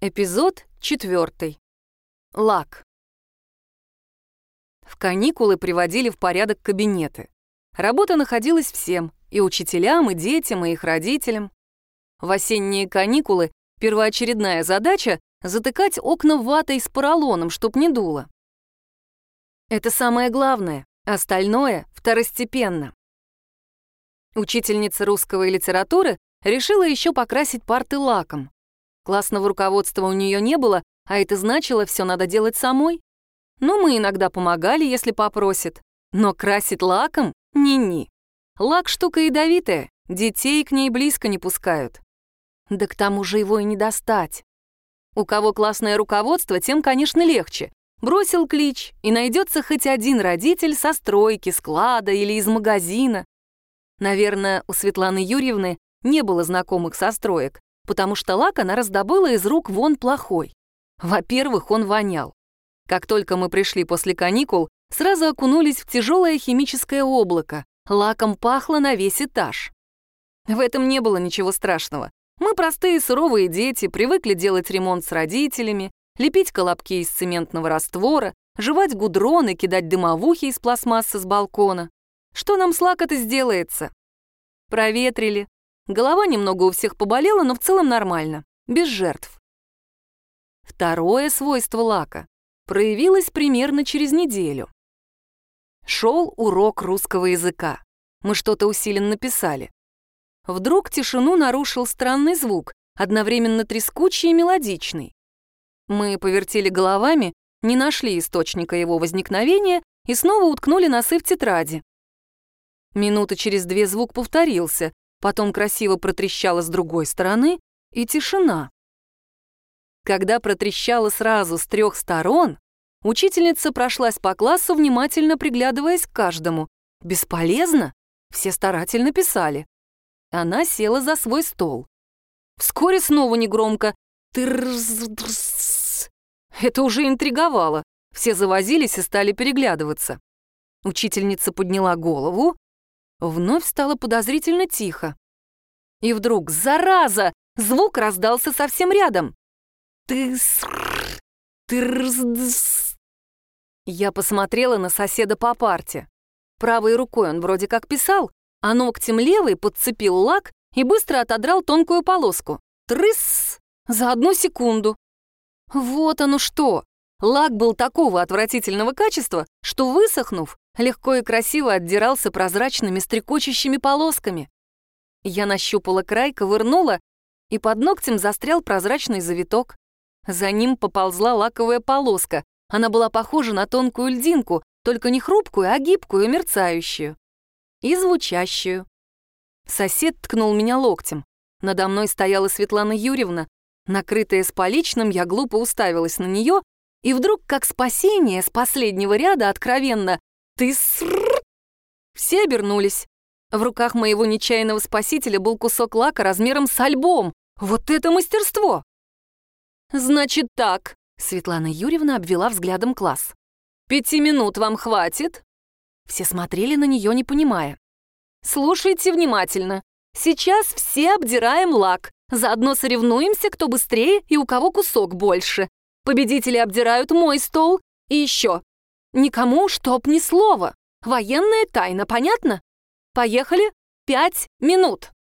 Эпизод четвертый. Лак. В каникулы приводили в порядок кабинеты. Работа находилась всем, и учителям, и детям, и их родителям. В осенние каникулы первоочередная задача — затыкать окна ватой с поролоном, чтоб не дуло. Это самое главное, остальное — второстепенно. Учительница русского и литературы решила еще покрасить парты лаком. Классного руководства у нее не было, а это значило, все надо делать самой. Ну, мы иногда помогали, если попросит. Но красить лаком ни-ни. Лак — штука ядовитая, детей к ней близко не пускают. Да к тому же его и не достать. У кого классное руководство, тем, конечно, легче. Бросил клич, и найдется хоть один родитель со стройки, склада или из магазина. Наверное, у Светланы Юрьевны не было знакомых со строек, потому что лак она раздобыла из рук вон плохой. Во-первых, он вонял. Как только мы пришли после каникул, сразу окунулись в тяжелое химическое облако. Лаком пахло на весь этаж. В этом не было ничего страшного. Мы простые суровые дети, привыкли делать ремонт с родителями, лепить колобки из цементного раствора, жевать гудрон и кидать дымовухи из пластмассы с балкона. Что нам с лака-то сделается? Проветрили, Голова немного у всех поболела, но в целом нормально, без жертв. Второе свойство лака проявилось примерно через неделю. Шел урок русского языка. Мы что-то усиленно писали. Вдруг тишину нарушил странный звук, одновременно трескучий и мелодичный. Мы повертели головами, не нашли источника его возникновения и снова уткнули носы в тетради. Минута через две звук повторился, потом красиво протрещало с другой стороны, и тишина. Когда протрещало сразу с трех сторон, учительница прошлась по классу, внимательно приглядываясь к каждому. Бесполезно, все старательно писали. Она села за свой стол. Вскоре снова негромко «тырс-дрс». Это уже интриговало. Все завозились и стали переглядываться. Учительница подняла голову Вновь стало подозрительно тихо. И вдруг, зараза, звук раздался совсем рядом. Тыс, тырс, Я посмотрела на соседа по парте. Правой рукой он вроде как писал, а ногтем левой подцепил лак и быстро отодрал тонкую полоску. Трыс! За одну секунду. Вот оно что! Лак был такого отвратительного качества, что, высохнув, легко и красиво отдирался прозрачными стрекочущими полосками. Я нащупала край, ковырнула, и под ногтем застрял прозрачный завиток. За ним поползла лаковая полоска. Она была похожа на тонкую льдинку, только не хрупкую, а гибкую, мерцающую. И звучащую. Сосед ткнул меня локтем. Надо мной стояла Светлана Юрьевна. Накрытая с поличным, я глупо уставилась на нее, и вдруг, как спасение, с последнего ряда откровенно «Ты срррр!» Все обернулись. В руках моего нечаянного спасителя был кусок лака размером с альбом. Вот это мастерство! «Значит так», — Светлана Юрьевна обвела взглядом класс. «Пяти минут вам хватит?» Все смотрели на нее, не понимая. «Слушайте внимательно. Сейчас все обдираем лак. Заодно соревнуемся, кто быстрее и у кого кусок больше. Победители обдирают мой стол. И еще. Никому чтоб ни слова. Военная тайна, понятно? Поехали? Пять минут.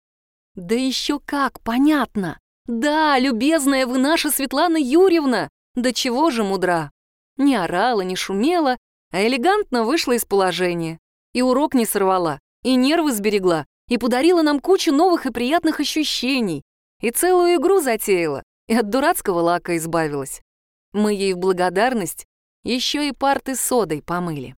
Да еще как, понятно. Да, любезная вы наша Светлана Юрьевна. Да чего же мудра. Не орала, не шумела, а элегантно вышла из положения. И урок не сорвала, и нервы сберегла, и подарила нам кучу новых и приятных ощущений, и целую игру затеяла, и от дурацкого лака избавилась. Мы ей в благодарность еще и парты содой помыли.